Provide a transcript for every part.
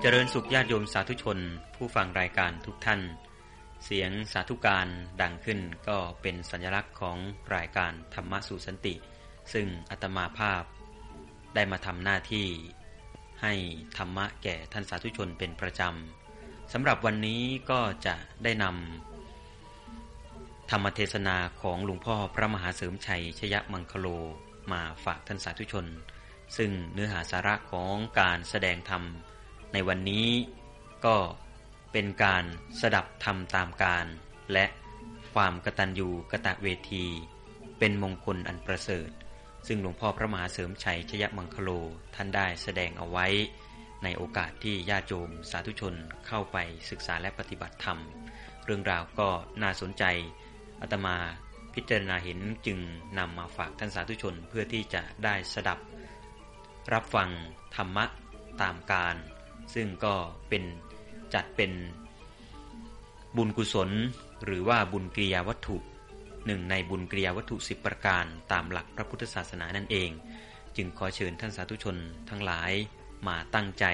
เจริญสุขญาติโยมสาธุชน ผู้ฟังรายการทุกท่าน เสียงสาธุการดังขึ้นก็เป็นสัญลักษณ์ของรายการธรรมะสู่สันติ ซึ่งอาตมาภาพ ได้มาทำหน้าที่ ให้ธรรมะแก่ท่านสาธุชนเป็นประจำสำหรับวันนี้ก็จะได้นำ ธรรมเทศนาของหลวงพ่อพระมหาเสริมชัยชยมังคโลมาฝากท่านสาธุชน ซึ่งเนื้อหาสาระของการแสดงธรรม ในวันนี้ก็เป็นการสดับธรรมตามการ และความกตัญญูกะตะเวที เป็นมงคลอันประเสริฐ ซึ่งหลวงพ่อพระมหาเสริมชัยชยมังคโลท่านได้แสดงเอาไว้ ในโอกาสที่ญาติโยมสาธุชนเข้าไปศึกษาและปฏิบัติธรรม เรื่องราวก็น่าสนใจ อาตมาพิจารณาเห็นจึงนำมาฝากท่านสาธุชนเพื่อที่จะได้สดับ รับฟังธรรมะตามการ ซึ่งก็เป็นจัดเป็นบุญกุศล หรือว่าบุญกิริยาวัตถุหนึ่งในบุญกิริยาวัตถุสิบประการตามหลักพระพุทธศาสนานั่นเอง จึงขอเชิญท่านสาธุชนทั้งหลายมาตั้งใจ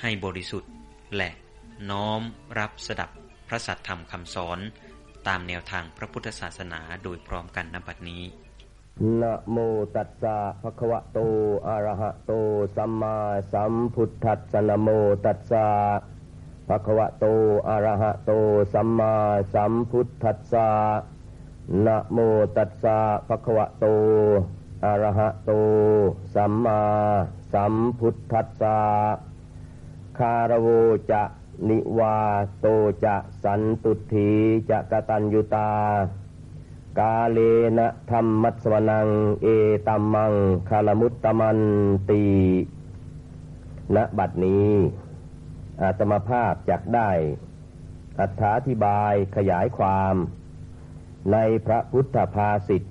ให้บริสุทธิ์และน้อมรับสดับพระสัทธรรมคำสอน ตามแนวทางพระพุทธศาสนาโดยพร้อมกันณบัดนี้นะโมตัสสะภะคะวะโตอะระหะโต สัมมาสัมพุทธัสสะนะโมตัสสะภะคะวะโตอะระหะโต สัมมาสัมพุทธัสสะนะโมตัสสะภะคะวะโตอะระหะโต สัมมาสัมพุทธัสสะคารวจะ นิวาโตจะสันตุถีจะกตัญยุตา กาเลนะธรรมมัสวนัง เอตัมมังคาลมุตตมันตีณบัดนี้ อาตมาภาพจักได้ อัธาธิบายขยายความ ในพระพุทธภาษิต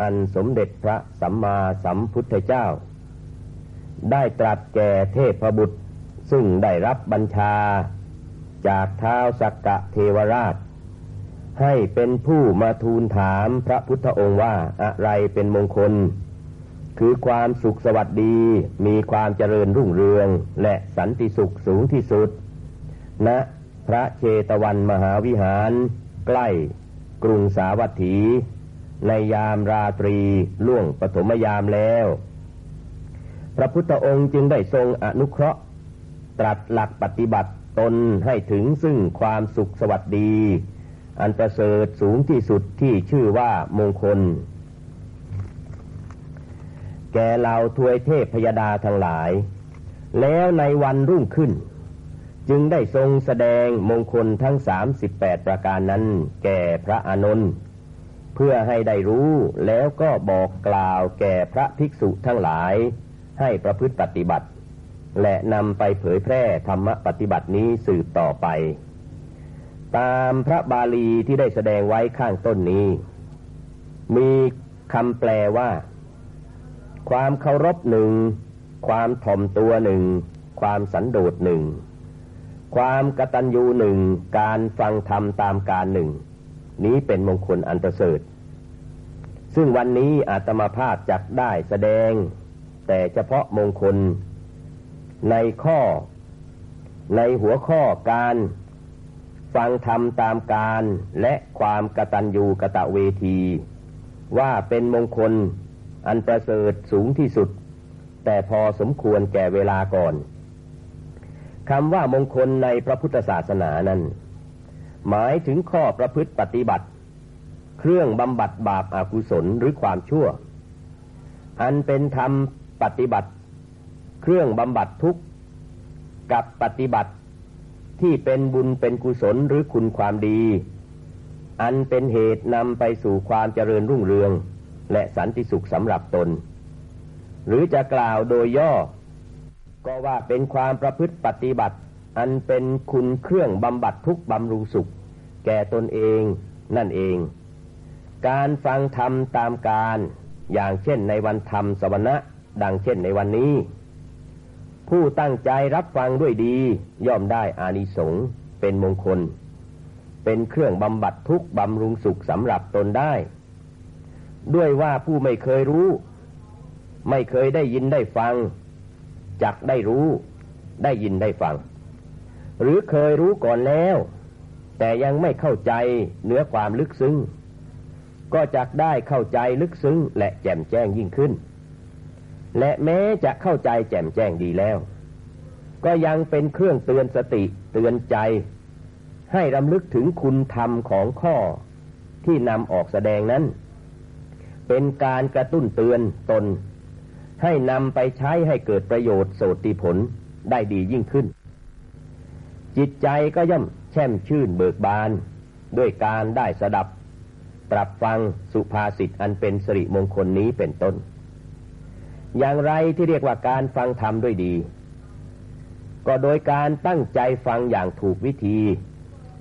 อันสมเด็จพระสัมมาสัมพุทธเจ้า ได้ตรัสแก่เทพบุตรซึ่งได้รับบัญชา จากเท้าสักกะเทวราช ให้เป็นผู้มาทูลถามพระพุทธองค์ว่าอะไรเป็นมงคล คือความสุขสวัสดี มีความเจริญรุ่งเรือง และสันติสุขสูงที่สุดณนะพระเชตวันมหาวิหาร ใกล้กรุงสาวัตถี ในยามราตรีล่วงปฐมยามแล้ว พระพุทธองค์จึงได้ทรงอนุเคราะห์ ตรัสหลักปฏิบัติ ตนให้ถึงซึ่งความสุขสวัสดี อันประเสริฐสูงที่สุดที่ชื่อว่ามงคล แก่เหล่าทวยเทพพยดาทั้งหลาย แล้วในวันรุ่งขึ้น จึงได้ทรงแสดงมงคลทั้งสามสิบแปดประการนั้น แก่พระอานนท์เพื่อให้ได้รู้แล้วก็บอกกล่าวแก่พระภิกษุทั้งหลายให้ประพฤติปฏิบัติ และนำไปเผยแพร่ธรรมปฏิบัตินี้สืบต่อไป ตามพระบาลีที่ได้แสดงไว้ข้างต้นนี้ มีคำแปลว่า ความเคารพหนึ่ง ความถ่อมตัวหนึ่ง ความสันโดษหนึ่ง ความกตัญญูหนึ่ง การฟังธรรมตามการหนึ่ง นี้เป็นมงคลอันประเสริฐ ซึ่งวันนี้อาตมาภาพจักได้แสดง แต่เฉพาะมงคล ในข้อ ในหัวข้อการ ฟังธรรมตามการและความกตัญญูกะตะเวที ว่าเป็นมงคลอันประเสริฐสูงที่สุด แต่พอสมควรแก่เวลาก่อนคำว่ามงคลในพระพุทธศาสนานั้น หมายถึงข้อประพฤติปฏิบัติ เครื่องบำบัดบาปอากุศลหรือความชั่ว อันเป็นธรรมปฏิบัติ เครื่องบำบัดทุกข์กับปฏิบัติที่เป็นบุญเป็นกุศลหรือคุณความดี อันเป็นเหตุนำไปสู่ความเจริญรุ่งเรือง และสันติสุขสำหรับตน หรือจะกล่าวโดยย่อ ก็ว่าเป็นความประพฤติปฏิบัติ อันเป็นคุณเครื่องบำบัดทุกบำรุงสุข แก่ตนเองนั่นเอง การฟังธรรมตามการอย่างเช่นในวันธรรมสวรรณะดังเช่นในวันนี้ ผู้ตั้งใจรับฟังด้วยดี ย่อมได้อานิสงส์เป็นมงคล เป็นเครื่องบำบัดทุกบำรุงสุขสำหรับตนได้ ด้วยว่าผู้ไม่เคยรู้ ไม่เคยได้ยินได้ฟังจักได้รู้ ได้ยินได้ฟัง หรือเคยรู้ก่อนแล้ว แต่ยังไม่เข้าใจเนื้อความลึกซึ้งก็จักได้เข้าใจลึกซึ้งและแจ่มแจ้งยิ่งขึ้น และแม้จะเข้าใจแจ่มแจ้งดีแล้ว ก็ยังเป็นเครื่องเตือนสติเตือนใจ ให้รำลึกถึงคุณธรรมของข้อที่นำออกแสดงนั้น เป็นการกระตุ้นเตือนตน ให้นำไปใช้ให้เกิดประโยชน์โสติผลได้ดียิ่งขึ้น จิตใจก็ย่อมแช่มชื่นเบิกบาน ด้วยการได้สดับตรับฟังสุภาษิตอันเป็นสิริมงคลนี้เป็นต้น อย่างไรที่เรียกว่าการฟังธรรมด้วยดี ก็โดยการตั้งใจฟังอย่างถูกวิธี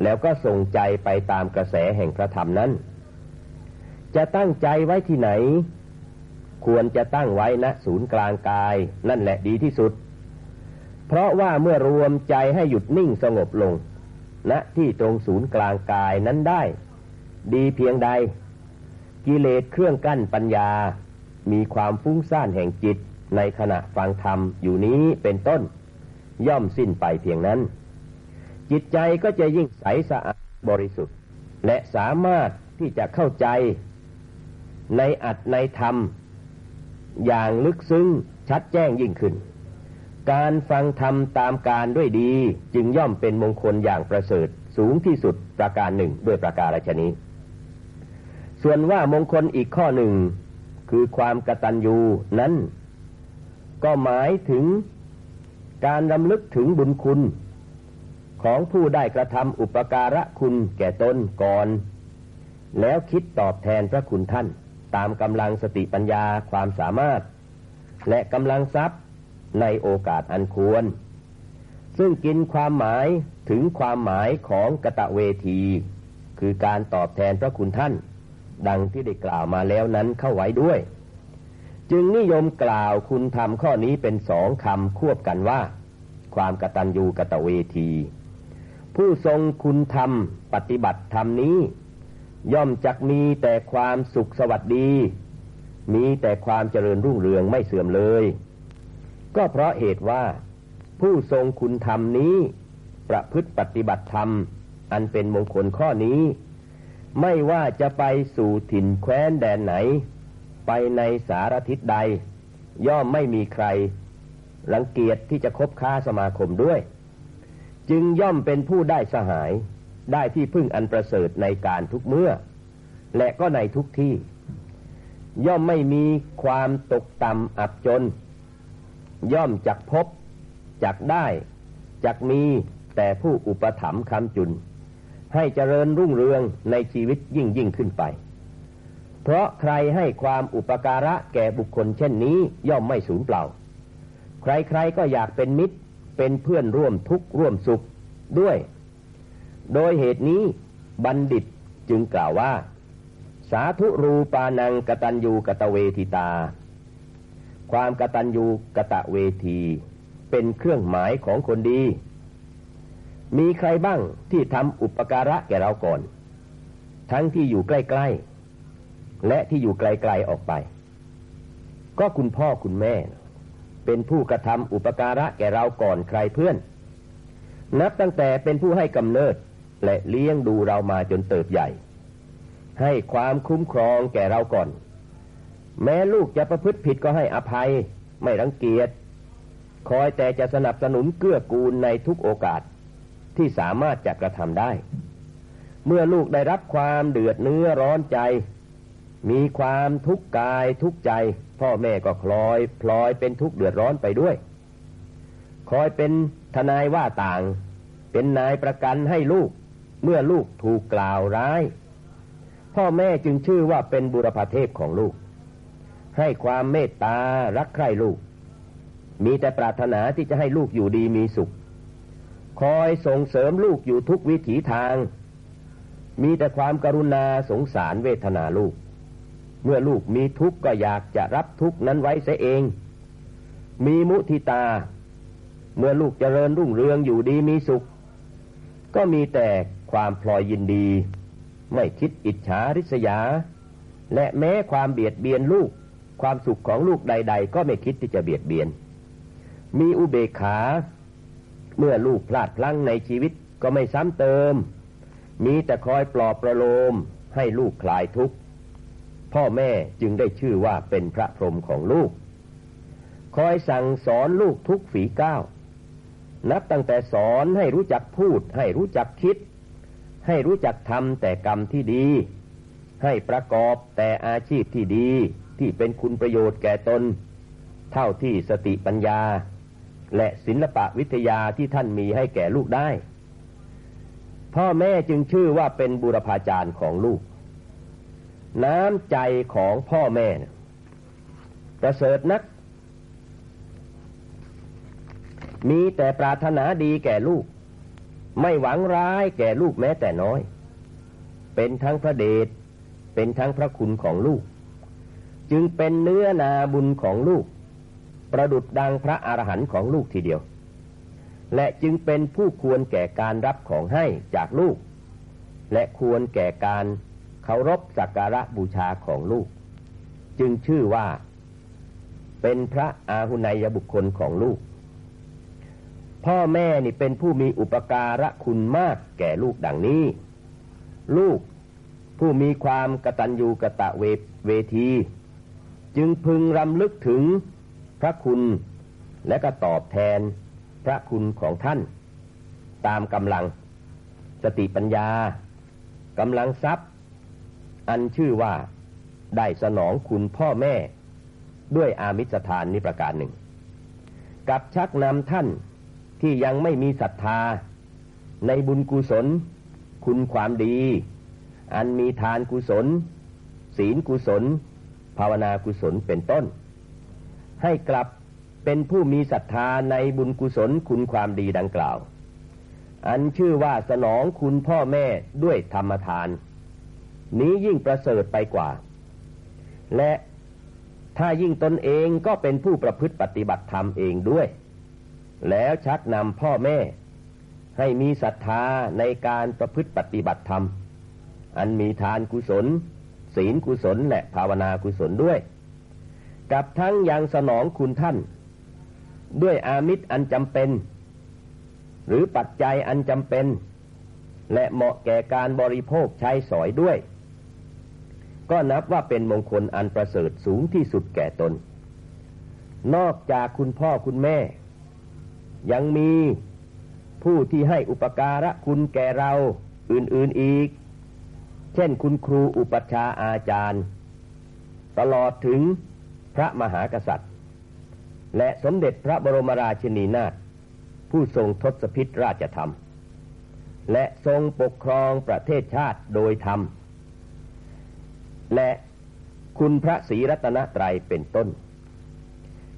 แล้วก็ส่งใจไปตามกระแสแห่งพระธรรมนั้น จะตั้งใจไว้ที่ไหน ควรจะตั้งไว้ณศูนย์กลางกาย นั่นแหละดีที่สุด เพราะว่าเมื่อรวมใจให้หยุดนิ่งสงบลงณที่ตรงศูนย์กลางกายนั้นได้ ดีเพียงใด กิเลสเครื่องกั้นปัญญา มีความฟุ้งซ่านแห่งจิตในขณะฟังธรรมอยู่นี้เป็นต้น ย่อมสิ้นไปเพียงนั้น จิตใจก็จะยิ่งใสสะอาดบริสุทธิ์ และสามารถที่จะเข้าใจ ในอัตในธรรม อย่างลึกซึ้งชัดแจ้งยิ่งขึ้น การฟังธรรมตามการด้วยดีจึงย่อมเป็นมงคลอย่างประเสริฐสูงที่สุดประการหนึ่งด้วยประการชนี้ ส่วนว่ามงคลอีกข้อหนึ่ง คือความกตัญญูนั้น ก็หมายถึงการรำลึกถึงบุญคุณ ของผู้ได้กระทำอุปการะคุณแก่ตนก่อน แล้วคิดตอบแทนพระคุณท่าน ตามกำลังสติปัญญาความสามารถ และกำลังทรัพย์ในโอกาสอันควร ซึ่งกินความหมายถึงความหมายของกะตะเวที คือการตอบแทนพระคุณท่าน ดังที่ได้กล่าวมาแล้วนั้นเข้าไว้ด้วย จึงนิยมกล่าวคุณธรรมข้อนี้เป็นสองคำควบกันว่า ความกตัญญูกตเวที ผู้ทรงคุณธรรมปฏิบัติธรรมนี้ ย่อมจักมีแต่ความสุขสวัสดี มีแต่ความเจริญรุ่งเรืองไม่เสื่อมเลย ก็เพราะเหตุว่า ผู้ทรงคุณธรรมนี้ ประพฤติปฏิบัติธรรม อันเป็นมงคลข้อนี้ ไม่ว่าจะไปสู่ถิ่นแคว้นแดนไหน ไปในสารทิศใด ย่อมไม่มีใคร รังเกียจที่จะคบค้าสมาคมด้วย จึงย่อมเป็นผู้ได้สหาย ได้ที่พึ่งอันประเสริฐในการทุกเมื่อ และก็ในทุกที่ ย่อมไม่มีความตกต่ำอับจน ย่อมจักพบจักได้จักมีแต่ผู้อุปถัมภ์คำจุน ให้เจริญรุ่งเรืองในชีวิตยิ่งยิ่งขึ้นไป เพราะใครให้ความอุปการะแก่บุคคลเช่นนี้ย่อมไม่สูญเปล่า ใครๆก็อยากเป็นมิตรเป็นเพื่อนร่วมทุกข์ร่วมสุขด้วย โดยเหตุนี้บัณฑิตจึงกล่าวว่า สาธุรูปานังกตัญญูกตเวทิตา ความกตัญญูกตะเวที เป็นเครื่องหมายของคนดี มีใครบ้างที่ทำอุปการะแก่เราก่อน ทั้งที่อยู่ใกล้ๆ และที่อยู่ไกลๆออกไป ก็คุณพ่อคุณแม่ เป็นผู้กระทำอุปการะแก่เราก่อนใครเพื่อน นับตั้งแต่เป็นผู้ให้กำเนิดและเลี้ยงดูเรามาจนเติบใหญ่ ให้ความคุ้มครองแก่เราก่อน แม้ลูกจะประพฤติผิดก็ให้อภัย ไม่รังเกียจคอยแต่จะสนับสนุนเกื้อกูลในทุกโอกาส ที่สามารถจะกระทำได้ เมื่อลูกได้รับความเดือดเนื้อร้อนใจ มีความทุกข์กายทุกข์ใจ พ่อแม่ก็คลอยพลอยเป็นทุกข์เดือดร้อนไปด้วยคอยเป็นทนายว่าต่าง เป็นนายประกันให้ลูก เมื่อลูกถูกกล่าวร้าย พ่อแม่จึงชื่อว่าเป็นบุรพเทพของลูก ให้ความเมตตารักใคร่ลูก มีแต่ปรารถนาที่จะให้ลูกอยู่ดีมีสุข คอยส่งเสริมลูกอยู่ทุกวิถีทาง มีแต่ความกรุณาสงสารเวทนาลูก เมื่อลูกมีทุกข์ก็อยากจะรับทุกข์นั้นไว้เสียเอง มีมุทิตา เมื่อลูกเจริญรุ่งเรืองอยู่ดีมีสุข ก็มีแต่ความพลอยยินดี ไม่คิดอิจฉาริษยา และแม้ความเบียดเบียนลูก ความสุขของลูกใด ๆ ก็ไม่คิดที่จะเบียดเบียน มีอุเบกขา เมื่อลูกพลาดพลั้งในชีวิตก็ไม่ซ้ำเติม มีแต่คอยปลอบประโลมให้ลูกคลายทุกข์ พ่อแม่จึงได้ชื่อว่าเป็นพระพรหมของลูก คอยสั่งสอนลูกทุกฝีก้าว นับตั้งแต่สอนให้รู้จักพูด ให้รู้จักคิด ให้รู้จักทำแต่กรรมที่ดี ให้ประกอบแต่อาชีพที่ดีที่เป็นคุณประโยชน์แก่ตน เท่าที่สติปัญญา และศิลปะวิทยาที่ท่านมีให้แก่ลูกได้ พ่อแม่จึงชื่อว่าเป็นบุรพาจารย์ของลูก น้ำใจของพ่อแม่ประเสริฐนัก มีแต่ปรารถนาดีแก่ลูก ไม่หวังร้ายแก่ลูกแม้แต่น้อย เป็นทั้งพระเดชเป็นทั้งพระคุณของลูก จึงเป็นเนื้อนาบุญของลูก ประดุดดังพระอรหันต์ของลูกทีเดียว และจึงเป็นผู้ควรแก่การรับของให้จากลูก และควรแก่การเคารพสักการะบูชาของลูก จึงชื่อว่า เป็นพระอาหุนยบุคคลของลูก พ่อแม่นี่เป็นผู้มีอุปการะคุณมากแก่ลูกดังนี้ ลูกผู้มีความกตัญญูกะตะเวเวที จึงพึงรำลึกถึง ระคุณและก็ตอบแทนพระคุณของท่าน ตามกำลัง สติปัญญากำลังทรัพย์ อันชื่อว่าได้สนองคุณพ่อแม่ ด้วยอามิสทานนิประการหนึ่ง กับชักนำท่านที่ยังไม่มีศรัทธา ในบุญกุศล คุณความดี อันมีทานกุศล ศีลกุศล ภาวนากุศลเป็นต้น ให้กลับเป็นผู้มีศรัทธาในบุญกุศลคุณความดีดังกล่าว อันชื่อว่าสนองคุณพ่อแม่ด้วยธรรมทาน นี้ยิ่งประเสริฐไปกว่า และถ้ายิ่งตนเองก็เป็นผู้ประพฤติปฏิบัติธรรมเองด้วย แล้วชักนำพ่อแม่ ให้มีศรัทธาในการประพฤติปฏิบัติธรรม อันมีทานกุศล ศีลกุศลและภาวนากุศลด้วย กับทั้งยังสนองคุณท่าน ด้วยอามิตรอันจำเป็น หรือปัจจัยอันจำเป็น และเหมาะแก่การบริโภคใช้สอยด้วย ก็นับว่าเป็นมงคลอันประเสริฐสูงที่สุดแก่ตน นอกจากคุณพ่อคุณแม่ ยังมีผู้ที่ให้อุปการะคุณแก่เราอื่นๆอีก เช่นคุณครูอุปชาอาจารย์ ตลอดถึง พระมหากษัตริย์ และสมเด็จพระบรมราชินีนาถผู้ทรงทศพิธราชธรรม และทรงปกครองประเทศชาติโดยธรรม และคุณพระศรีรัตนตรัยเป็นต้น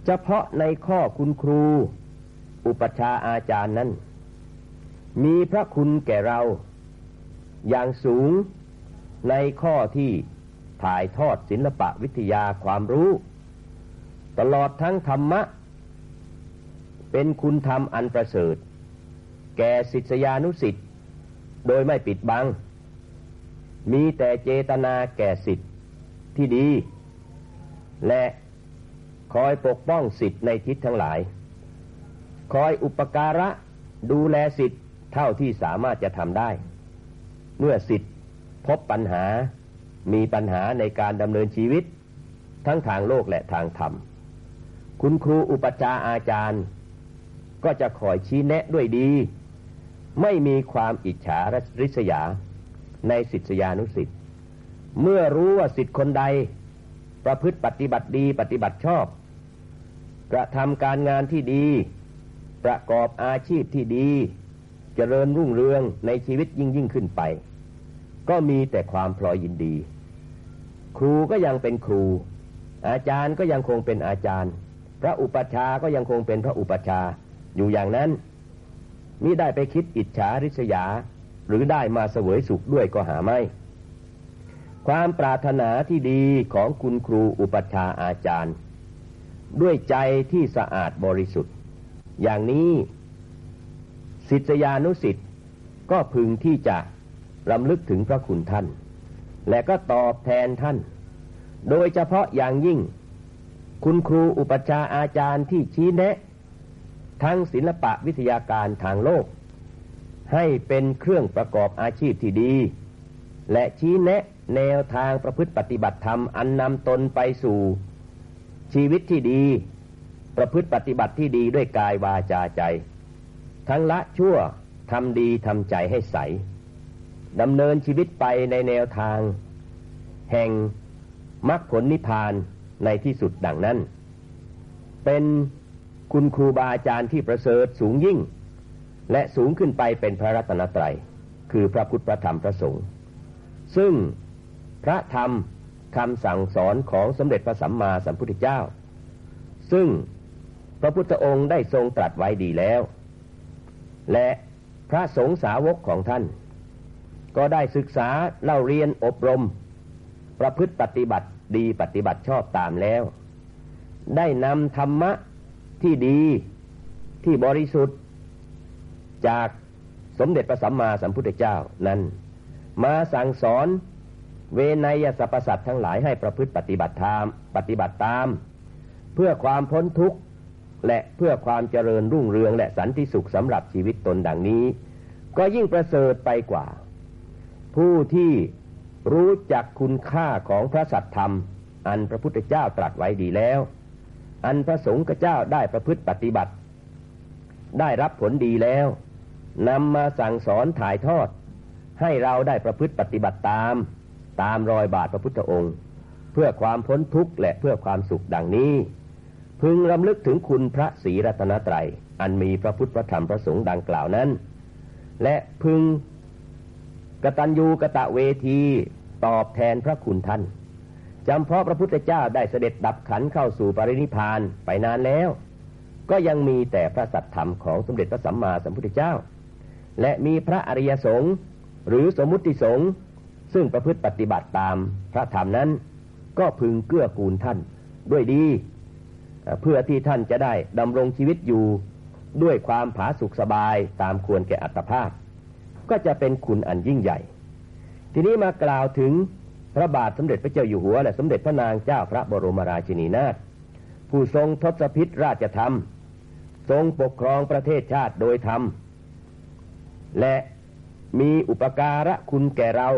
เฉพาะในข้อคุณครู อุปชาอาจารย์นั้น มีพระคุณแก่เราอย่างสูงในข้อที่ถ่ายทอดศิลปะวิทยาความรู้ ตลอดทั้งธรรมะ เป็นคุณธรรมอันประเสริฐ แก่ศิษยานุสิทธิ์โดยไม่ปิดบัง มีแต่เจตนาแก่สิทธิ์ที่ดี และคอยปกป้องสิทธิ์ในทิศทั้งหลาย คอยอุปการะดูแลสิทธิ์เท่าที่สามารถจะทำได้ เมื่อสิทธิ์พบปัญหามีปัญหาในการดำเนินชีวิต ทั้งทางโลกและทางธรรม คุณครูอุปชาอาจารย์ ก็จะคอยชี้แนะด้วยดี ไม่มีความอิจฉาริษยาในสิทธิยานุสิทธิ์เมื่อรู้ว่าสิทธิ์คนใด ประพฤติปฏิบัติดีปฏิบัติชอบ กระทำการงานที่ดี ประกอบอาชีพที่ดีเจริญรุ่งเรืองในชีวิตยิ่งยิ่งขึ้นไป ก็มีแต่ความพลอยยินดี ครูก็ยังเป็นครู อาจารย์ก็ยังคงเป็นอาจารย์ ระอุปชาก็ยังคงเป็นพระอุปชาอยู่อย่างนั้นมิได้ไปคิดอิจฉาริษยา หรือได้มาเสวยสุขด้วยก็หาไม่ ความปรารถนาที่ดีของคุณครูอุปชาอาจารย์ ด้วยใจที่สะอาดบริสุทธิ์ อย่างนี้ศิษยานุสิทธิ์ก็พึงที่จะรำลึกถึงพระคุณท่าน และก็ตอบแทนท่าน โดยเฉพาะอย่างยิ่ง คุณครูอุปชาอาจารย์ที่ชี้แนะ ทั้งศิลปะวิทยาการทางโลก ให้เป็นเครื่องประกอบอาชีพที่ดี และชี้แนะแนวทางประพฤติปฏิบัติธรรมอันนำตนไปสู่ ชีวิตที่ดี ประพฤติปฏิบัติที่ดีด้วยกายวาจาใจ ทั้งละชั่วทำดีทำใจให้ใสดำเนินชีวิตไปในแนวทาง แห่งมรรคผลนิพพาน ในที่สุดดังนั้น เป็นคุณครูบาอาจารย์ที่ประเสริฐสูงยิ่ง และสูงขึ้นไปเป็นพระรัตนตรัย คือพระพุทธพระธรรมพระสงฆ์ซึ่งพระธรรมคำสั่งสอนของสมเด็จพระสัมมาสัมพุทธเจ้า ซึ่งพระพุทธองค์ได้ทรงตรัสไว้ดีแล้ว และพระสงฆ์สาวกของท่าน ก็ได้ศึกษาเล่าเรียนอบรม ประพฤติปฏิบัติ ดีปฏิบัติชอบตามแล้ว ได้นำธรรมะที่ดีที่บริสุทธิ์ จากสมเด็จพระสัมมาสัมพุทธเจ้านั้น มาสั่งสอนเวนยสรรพสัตทั้งหลายให้ประพฤติปฏิบัติธรรมปฏิบัติตาม เพื่อความพ้นทุกข์และเพื่อความเจริญรุ่งเรืองและสันติสุขสำหรับชีวิตตนดังนี้ ก็ยิ่งประเสริฐไปกว่า ผู้ที่ รู้จักคุณค่าของพระสัตธรรม อันพระพุทธเจ้าตรัสไว้ดีแล้ว อันพระสงฆ์เจ้าได้ประพฤติปฏิบัติ ได้รับผลดีแล้วนำมาสั่งสอนถ่ายทอด ให้เราได้ประพฤติปฏิบัติตาม ตามรอยบาทพระพุทธองค์ เพื่อความพ้นทุกข์และเพื่อความสุขดังนี้ พึงรำลึกถึงคุณพระศรีรัตนตรัย อันมีพระพุทธพระธรรมพระสงฆ์ดังกล่าวนั้น และพึง กตัญญูกะตะเวทีตอบแทนพระคุณท่านจำเพราะพระพุทธเจ้าได้เสด็จดับขันเข้าสู่ปรินิพานไปนานแล้ว ก็ยังมีแต่พระสัตธรรมของสมเด็จพระสัมมาสัมพุทธเจ้า และมีพระอริยสงฆ์หรือสมมุติสงฆ์ซึ่งประพฤติปฏิบัติตามพระธรรมนั้น ก็พึงเกื้อกูลท่านด้วยดี เพื่อที่ท่านจะได้ดำรงชีวิตอยู่ด้วยความผาสุกสบายตามควรแก่อัตภาพ ก็จะเป็นคุณอันยิ่งใหญ่ ทีนี้มากล่าวถึงพระบาทสมเด็จพระเจ้าอยู่หัว และสมเด็จพระนางเจ้าพระบรมราชินีนาถผู้ทรงทศพิษราชธรรม ทรงปกครองประเทศชาติโดยธรรม และมีอุปการะคุณแก่เรา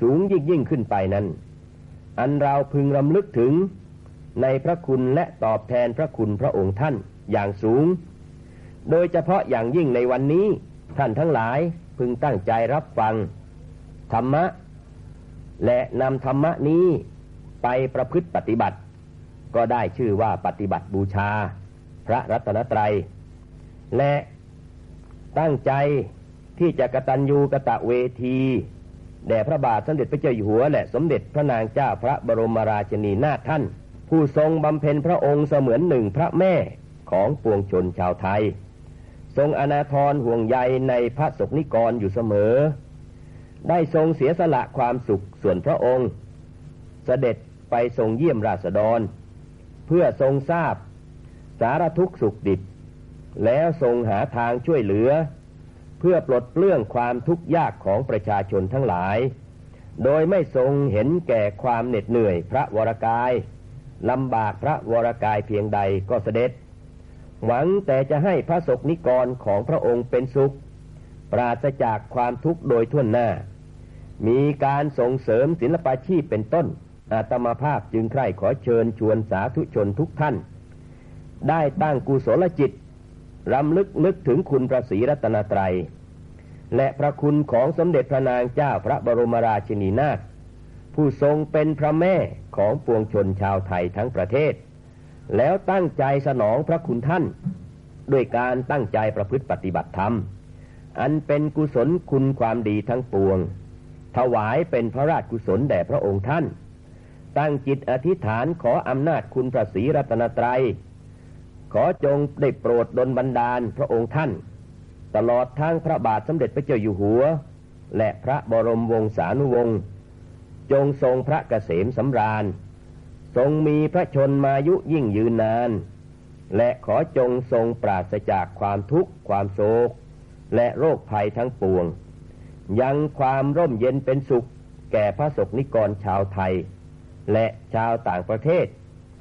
สูงยิ่งยิ่งขึ้นไปนั้น อันเราพึงรำลึกถึงในพระคุณและตอบแทนพระคุณพระองค์ท่านอย่างสูง โดยเฉพาะอย่างยิ่งในวันนี้ท่านทั้งหลาย พึงตั้งใจรับฟัง ธรรมะ และนำธรรมะนี้ไปประพฤติปฏิบัติ ก็ได้ชื่อว่าปฏิบัติบูชา พระรัตนตรัย และตั้งใจที่จะกะตัญญูกะตะเวทีแด่พระบาทสมเด็จพระเจ้าอยู่หัว และสมเด็จพระนางเจ้าพระบรมราชินีนาถท่าน ผู้ทรงบำเพ็ญพระองค์เสมือนหนึ่งพระแม่ของปวงชนชาวไทย ทรงอนาทรห่วงใยในพระศกนิกรอยู่เสมอ ได้ทรงเสียสละความสุขส่วนพระองค์เสด็จไปทรงเยี่ยมราษฎร เพื่อทรงทราบ สารทุกข์สุขดิบ แล้วทรงหาทางช่วยเหลือ เพื่อปลดเปลื้องความทุกข์ยากของประชาชนทั้งหลาย โดยไม่ทรงเห็นแก่ความเหน็ดเหนื่อยพระวรกายลำบากพระวรกายเพียงใดก็เสด็จ หวังแต่จะให้พระศกนิกรของพระองค์เป็นสุข ปราศจากความทุกข์โดยทั่วหน้า มีการส่งเสริมศิลปาชีพเป็นต้น อาตมาภาพจึงใคร่ขอเชิญชวนสาธุชนทุกท่าน ได้ตั้งกุศลจิตรำลึกนึกถึงคุณพระศรีรัตนตรัย และพระคุณของสมเด็จพระนางเจ้าพระบรมราชินีนาถผู้ทรงเป็นพระแม่ของปวงชนชาวไทยทั้งประเทศ แล้วตั้งใจสนองพระคุณท่านด้วยการตั้งใจประพฤติปฏิบัติธรรม อันเป็นกุศลคุณความดีทั้งปวง ถวายเป็นพระราชกุศลแด่พระองค์ท่าน ตั้งจิตอธิษฐานขออำนาจคุณพระศรีรัตนตรัย ขอจงได้โปรดดลบันดาลพระองค์ท่าน ตลอดทั้งพระบาทสมเด็จพระเจ้าอยู่หัว และพระบรมวงศานุวงศ์จงทรงพระเกษมสำราญ ทรงมีพระชนมายุยิ่งยืนนาน และขอจงทรงปราศจากความทุกข์ความโศก และโรคภัยทั้งปวง ยังความร่มเย็นเป็นสุข แก่พระสกนิกรชาวไทย และชาวต่างประเทศ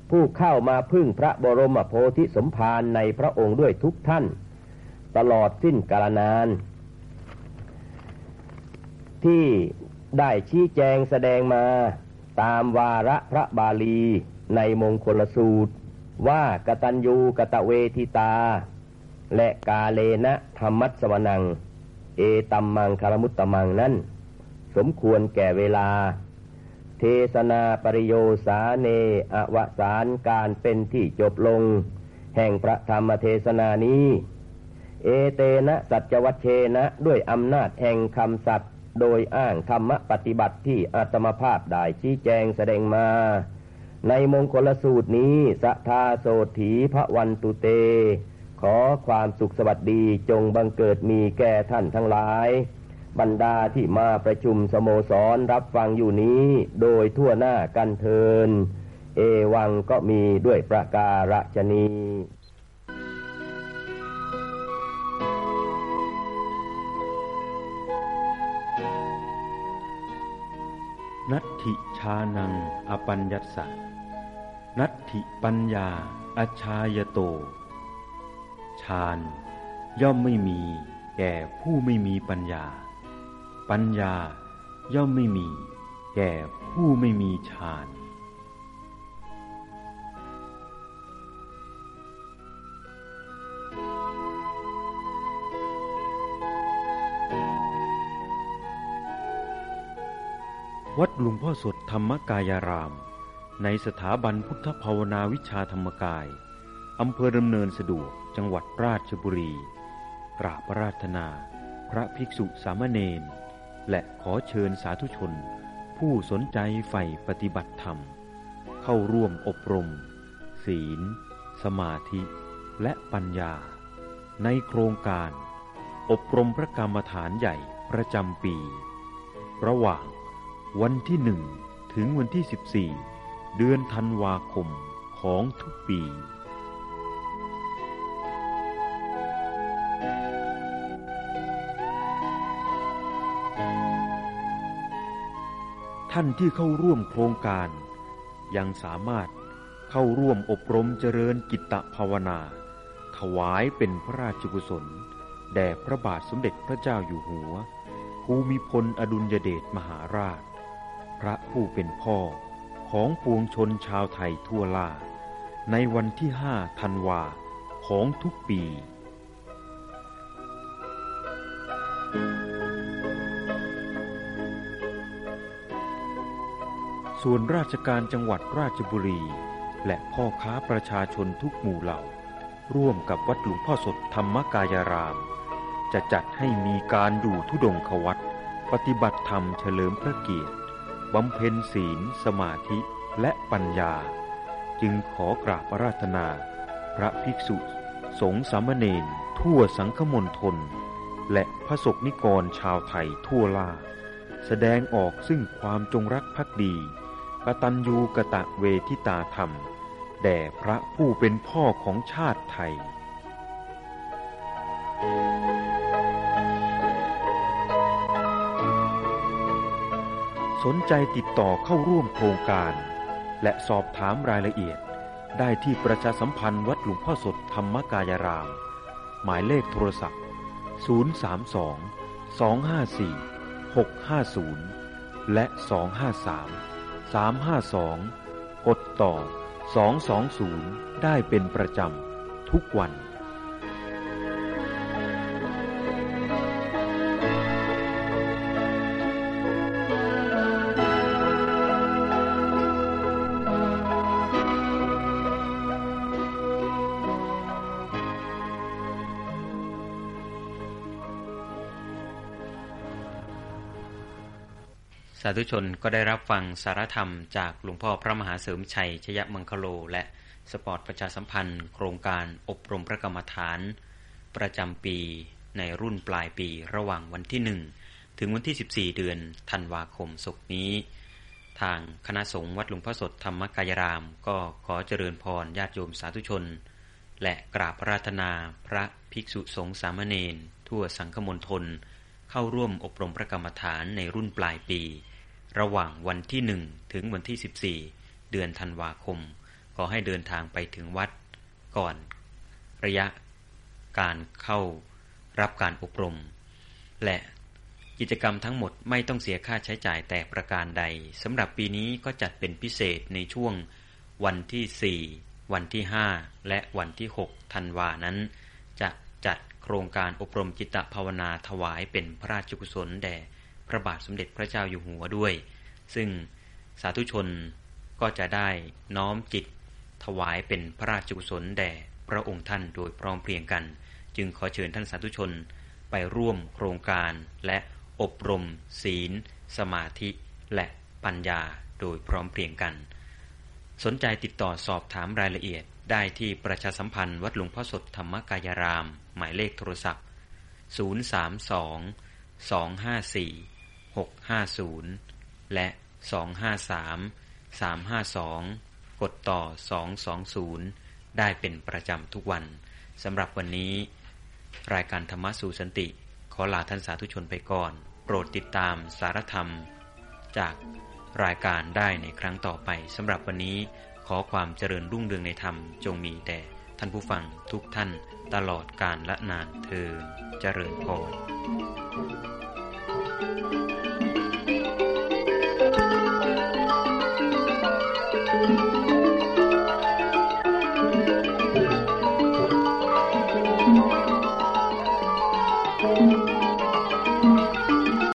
ผู้เข้ามาพึ่งพระบรมโพธิสมภารในพระองค์ด้วยทุกท่าน ตลอดสิ้นกาลนาน ที่ได้ชี้แจงแสดงมา ตามวาระพระบาลีในมงคลสูตร ว่ากตัญญูกตะเวทิตา และกาเลนะธรรมัสวนัง เอตัมมังคารมุตตมังนั้น สมควรแก่เวลา เทศนาปริโยสาเนอวสานการเป็นที่จบลง แห่งพระธรรมเทศนานี้ เอเตนะสัจวัชเชนะด้วยอำนาจแห่งคำสัตย โดยอ้างธรรมปฏิบัติที่อาตมภาพได้ชี้แจงแสดงมา ในมงคลสูตรนี้สัทธาโสถีพระวันตุเต ขอความสุขสวัสดีจงบังเกิดมีแก่ท่านทั้งหลาย บรรดาที่มาประชุมสโมสรรับฟังอยู่นี้ โดยทั่วหน้ากันเทิน เอวังก็มีด้วยประการฉนี นัตถิชานัง อปัญญัสสะนัตถิปัญญา อชายโต ฌานย่อมไม่มีแก่ผู้ไม่มีปัญญา ปัญญาย่อมไม่มีแก่ผู้ไม่มีฌาน วัดหลวงพ่อสดธรรมกายาราม ในสถาบันพุทธภาวนาวิชาธรรมกาย อำเภอดำเนินสะดวกจังหวัดราชบุรี กราบระราธนา พระภิกษุสามเณรและขอเชิญสาธุชน ผู้สนใจใฝ่ปฏิบัติธรรม เข้าร่วมอบรม ศีล สมาธิ และปัญญา ในโครงการ อบรมพระกรรมฐานใหญ่ประจำปี ระหว่าง วันที่หนึ่งถึงวันที่ 14 เดือนธันวาคมของทุกปีท่านที่เข้าร่วมโครงการ ยังสามารถเข้าร่วมอบรมเจริญกิตตภาวนา ถวายเป็นพระราชกุศล แด่พระบาทสมเด็จพระเจ้าอยู่หัว ภูมิพลอดุลยเดชมหาราช พระผู้เป็นพ่อของปวงชนชาวไทยทั่วลาในวันที่ห้าธันวาของทุกปีส่วนราชการจังหวัดราชบุรี และพ่อค้าประชาชนทุกหมู่เหล่า ร่วมกับวัดหลวงพ่อสดธรรมกายราม จะจัดให้มีการดูทุดงควัตปฏิบัติธรรมเฉลิมพระเกียรติ บำเพ็ญศีล สมาธิและปัญญา จึงขอกราบราธนา พระภิกษุ สงฆ์สามเณรทั่วสังคมนทนและพระสกนิกรชาวไทยทั่วลาแสดงออกซึ่งความจงรักภักดีกตัญญูกะตะเวทิตาธรรม แด่พระผู้เป็นพ่อของชาติไทย สนใจติดต่อเข้าร่วมโครงการ และสอบถามรายละเอียด ได้ที่ประชาสัมพันธ์วัดหลวงพ่อสดธรรมกายราม หมายเลขโทรศัพท์ 032 254 650 และ 253 352 กดต่อ 220 ได้เป็นประจำ ทุกวัน สาธุชนก็ได้รับฟังสารธรรมจากหลวงพ่อพระมหาเสริมชัย ชยมังคโล และสปอร์ตประชาสัมพันธ์ โครงการอบรมพระกรรมฐาน ประจำปีในรุ่นปลายปีระหว่างวันที่หนึ่งถึงวันที่ 14 เดือนธันวาคมศกนี้ ทางคณะสงฆ์วัดหลวงพ่อสดธรรมกายราม ก็ขอเจริญพรญาติโยมสาธุชน และกราบราธนาพระภิกษุสงฆ์สามเณรทั่วสังฆมณฑลเข้าร่วมอบรมพระกรรมฐานในรุ่นปลายปี ระหว่างวันที่หนึ่งถึงวันที่14เดือนธันวาคมขอให้เดินทางไปถึงวัดก่อน ระยะการเข้ารับการอบรม และกิจกรรมทั้งหมดไม่ต้องเสียค่าใช้จ่ายแต่ประการใดสำหรับปีนี้ก็จัดเป็นพิเศษในช่วงวันที่4วันที่5และวันที่6ธันวานั้น จะจัดโครงการอบรมจิตภาวนาถวายเป็นพระราชกุศลแด่ ระบาทสมเด็จพระเจ้าอยู่หัวด้วย ซึ่งสาธุชนก็จะได้น้อมจิต ถวายเป็นพระราชกุศลแด่พระองค์ท่านโดยพร้อมเพรียงกัน จึงขอเชิญท่านสาธุชนไปร่วมโครงการและอบรม ศีล สมาธิ และปัญญาโดยพร้อมเพรียงกัน สนใจติดต่อสอบถามรายละเอียดได้ที่ประชาสัมพันธ์วัดหลวงพ่อสดธรรมกายราม หมายเลขโทรศัพท์ 032 254 650 และ 253 352 กดต่อ 220 ได้เป็นประจำทุกวันสำหรับวันนี้ รายการธรรมะสู่สันติ ขอลาท่านสาธุชนไปก่อน โปรดติดตามสารธรรม จากรายการได้ในครั้งต่อไปสำหรับวันนี้ขอความเจริญรุ่งเรืองในธรรมจงมีแด่ท่านผู้ฟังทุกท่านตลอดกาลละนานเธอเจริญพร